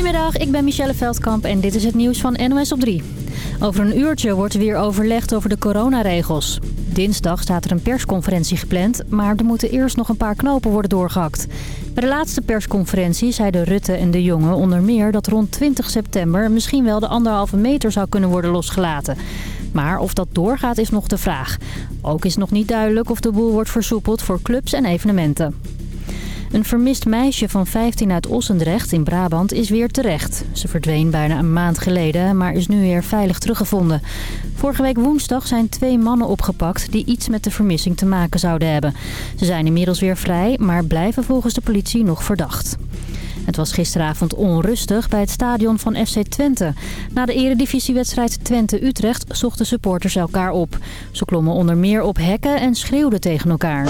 Goedemiddag, ik ben Michelle Veldkamp en dit is het nieuws van NOS op 3. Over een uurtje wordt er weer overlegd over de coronaregels. Dinsdag staat er een persconferentie gepland, maar er moeten eerst nog een paar knopen worden doorgehakt. Bij de laatste persconferentie zeiden Rutte en de Jonge onder meer dat rond 20 september misschien wel de anderhalve meter zou kunnen worden losgelaten. Maar of dat doorgaat is nog de vraag. Ook is nog niet duidelijk of de boel wordt versoepeld voor clubs en evenementen. Een vermist meisje van 15 uit Ossendrecht in Brabant is weer terecht. Ze verdween bijna een maand geleden, maar is nu weer veilig teruggevonden. Vorige week woensdag zijn twee mannen opgepakt die iets met de vermissing te maken zouden hebben. Ze zijn inmiddels weer vrij, maar blijven volgens de politie nog verdacht. Het was gisteravond onrustig bij het stadion van FC Twente. Na de eredivisiewedstrijd Twente-Utrecht zochten supporters elkaar op. Ze klommen onder meer op hekken en schreeuwden tegen elkaar.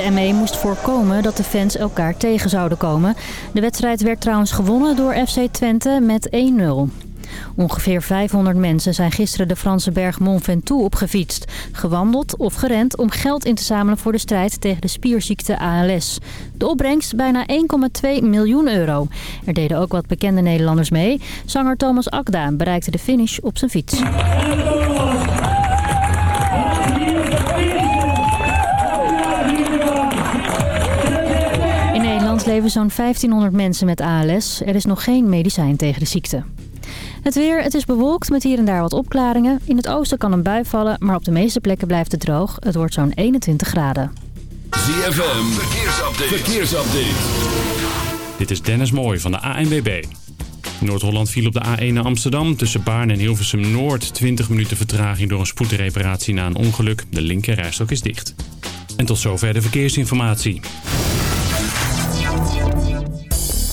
De ME moest voorkomen dat de fans elkaar tegen zouden komen. De wedstrijd werd trouwens gewonnen door FC Twente met 1-0. Ongeveer 500 mensen zijn gisteren de Franse berg Mont Ventoux opgefietst. Gewandeld of gerend om geld in te zamelen voor de strijd tegen de spierziekte ALS. De opbrengst bijna 1,2 miljoen euro. Er deden ook wat bekende Nederlanders mee. Zanger Thomas Akda bereikte de finish op zijn fiets. Leven zo'n 1500 mensen met ALS. Er is nog geen medicijn tegen de ziekte. Het weer, het is bewolkt met hier en daar wat opklaringen. In het oosten kan een bui vallen, maar op de meeste plekken blijft het droog. Het wordt zo'n 21 graden. ZFM, verkeersupdate. verkeersupdate. Dit is Dennis Mooij van de ANWB. Noord-Holland viel op de A1 naar Amsterdam. Tussen Baarn en Hilversum Noord 20 minuten vertraging door een spoedreparatie na een ongeluk. De linkerrijstok is dicht. En tot zover de verkeersinformatie.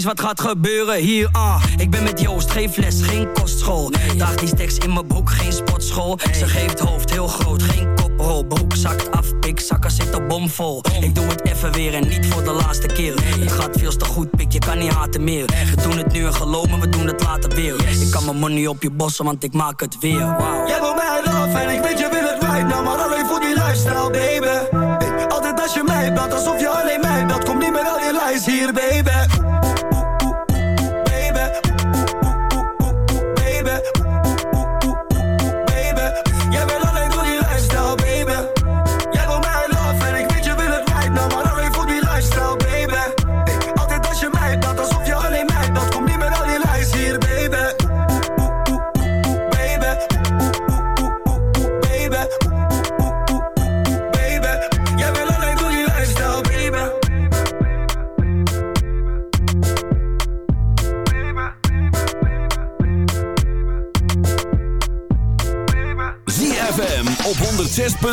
Precies wat gaat gebeuren hier, ah. Ik ben met Joost, geen les, geen kostschool. Daag die steks in mijn broek, geen sportschool. Ze geeft hoofd heel groot, geen koprol. Broek zakt af, ik zakken zit er bomvol. Ik doe het even weer en niet voor de laatste keer. Het gaat veel te goed, pik, je kan niet haten meer. We doen het nu en geloven, we doen het later weer. Ik kan mijn money op je bossen, want ik maak het weer. Wow. Jij wil mij love en ik weet je wil het right now, maar alleen voor die lifestyle, baby. altijd als je mij belt, alsof je alleen mij belt. Kom niet met al je lies hier, baby.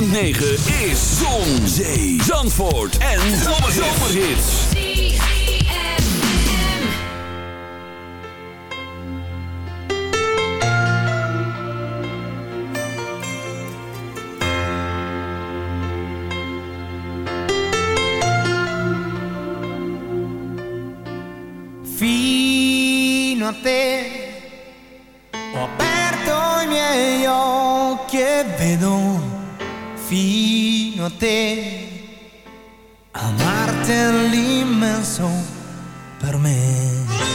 106.9 is Zon, Zee, Zandvoort en Zomerhits. Fino a te ho aperto i miei occhi e vedo fino a te. Amarti è l'immenso per me.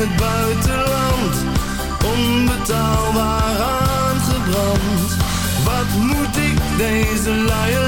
het buitenland. Onbetaalbaar aangebrand. Wat moet ik deze luier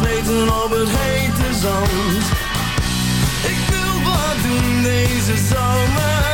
Gesleten op het hete zand. Ik wil wat doen deze zomer.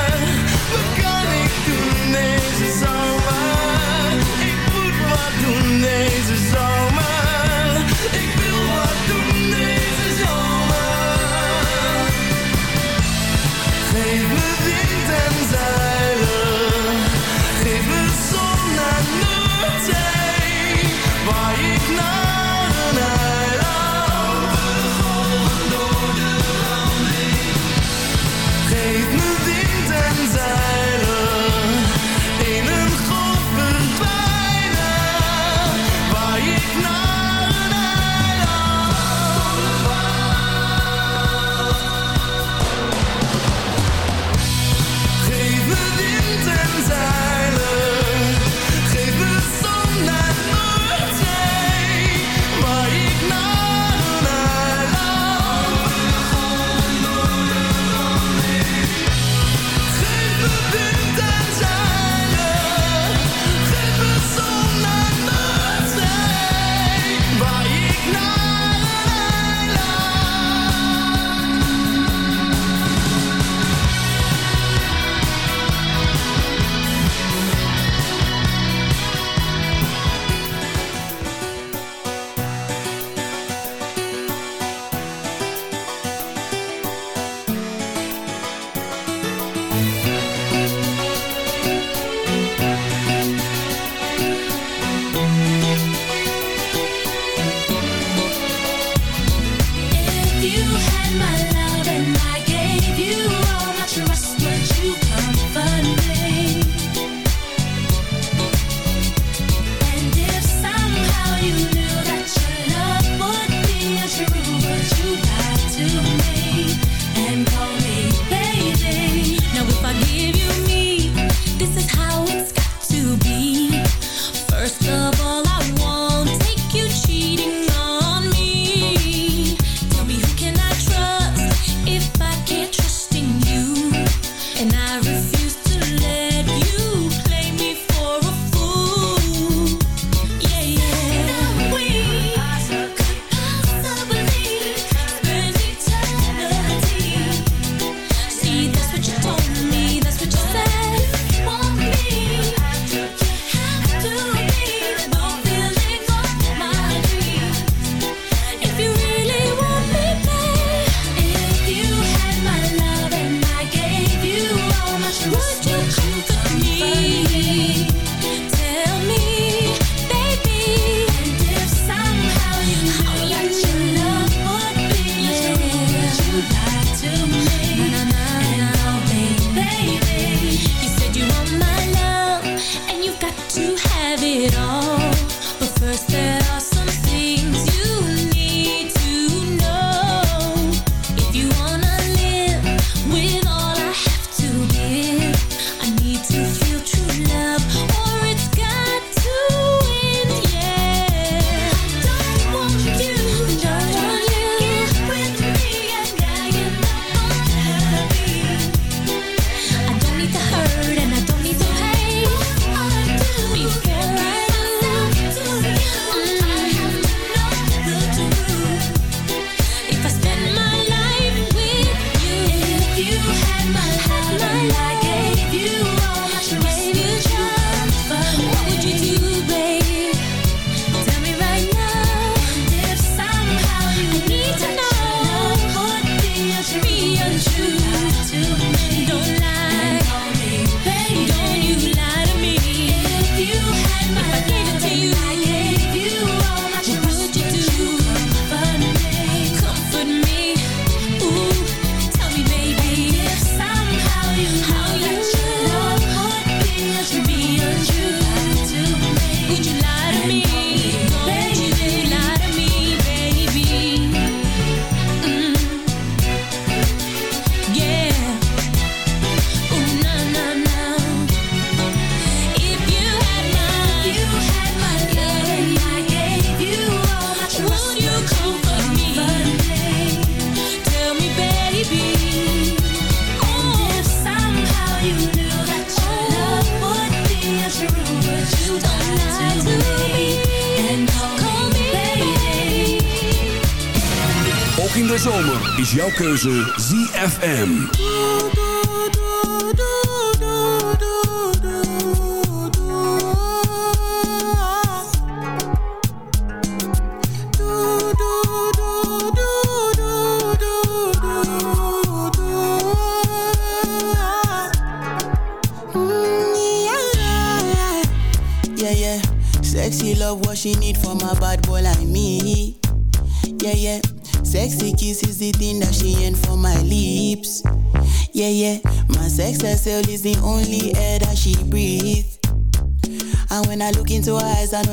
Keuze ZFM.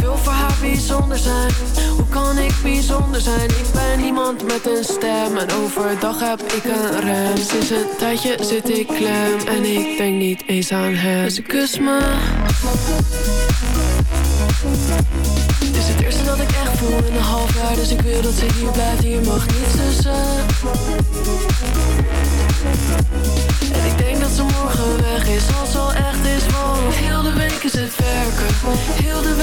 ik wil voor haar bijzonder zijn. Hoe kan ik bijzonder zijn? Ik ben iemand met een stem En overdag heb ik een rem. Sinds een tijdje zit ik klem En ik denk niet eens aan hem. Ze kust me. Het is het eerste dat ik echt voel in een half jaar. Dus ik wil dat ze hier blijft, hier mag niets tussen En ik denk dat ze morgen weg is Als al echt is, want heel de week is het werken. Heel de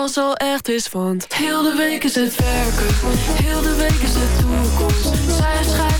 als al echt is Want heel de week is het werken. Heel de week is de toekomst. Zij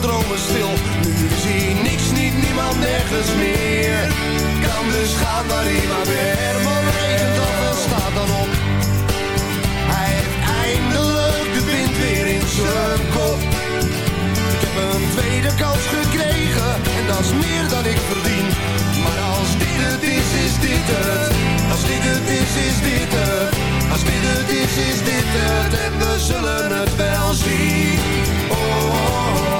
dromen stil. Nu zie niks, niet niemand, nergens meer. Kan dus gaan waar hij maar weer. Herman regent af en staat dan op. Hij heeft eindelijk de wind weer in zijn kop. Ik heb een tweede kans gekregen en dat is meer dan ik verdien. Maar als dit het is, is dit het. Als dit het is, is dit het. Als dit het is, is dit het. En we zullen het wel zien. Oh, oh, oh,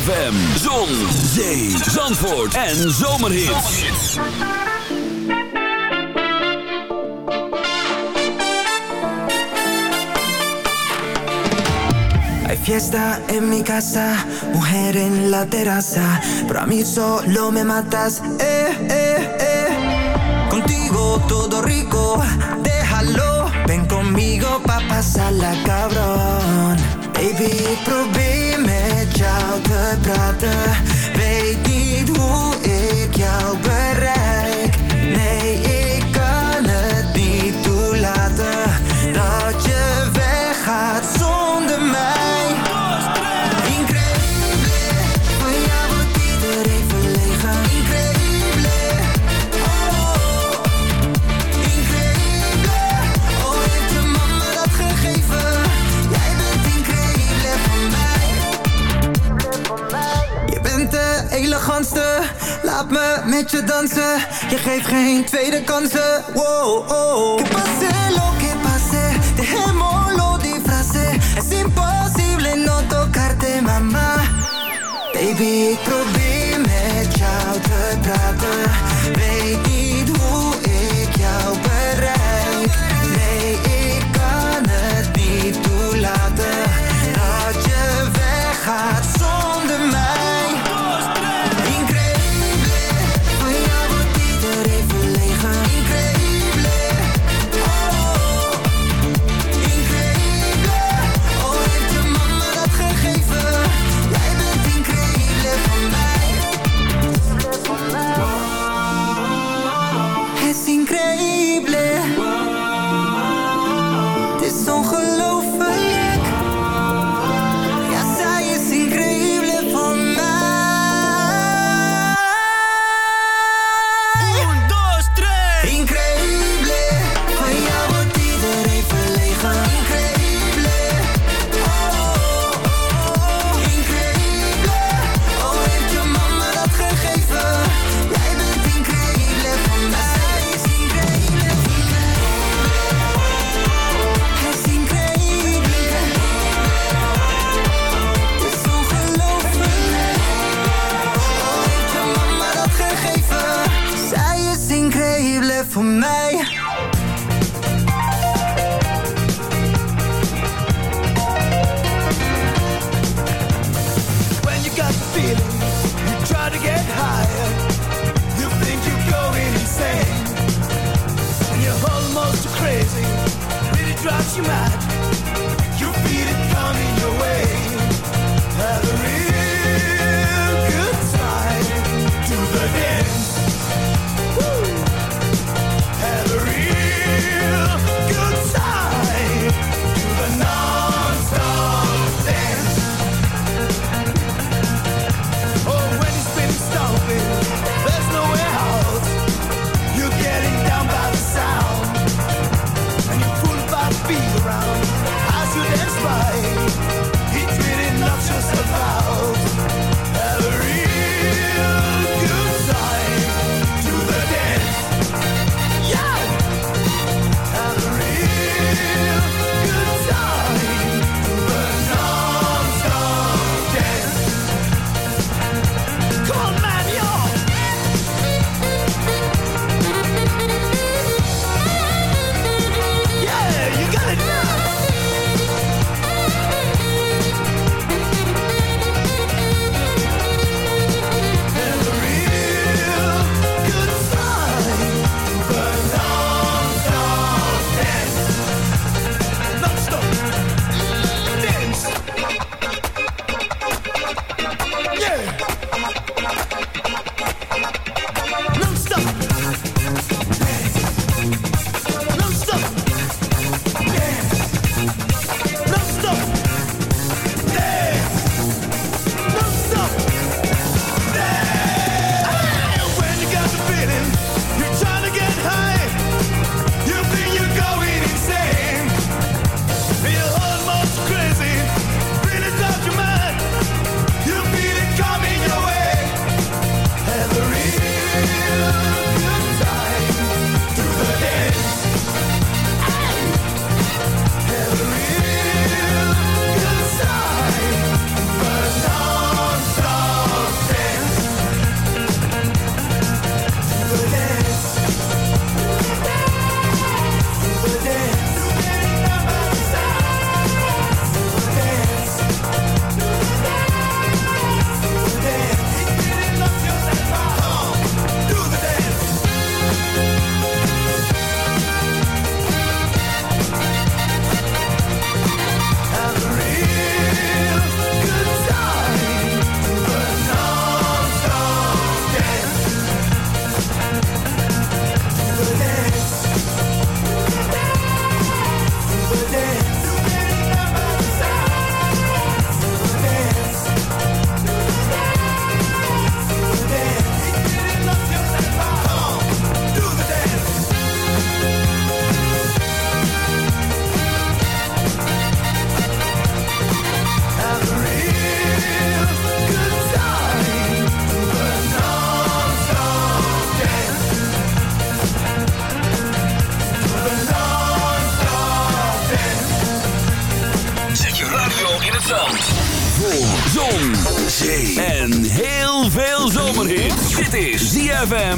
ZFM, zon, zee, zandvoort en zomerhits. Hay fiesta en mi casa, mujer en la terraza, pero a mí solo me matas, eh, eh, eh. Contigo todo rico, déjalo, ven conmigo pa' pasarla cabrón. Baby, met jou te praten, weet niet hoe ik jou bereik. Met je dansen. Je geeft geen tweede kansen. Wow, oh. Que pase lo que pase, dejémoslo disfrace. Es imposible no tocarte, mama. Baby, probeer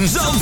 ZFM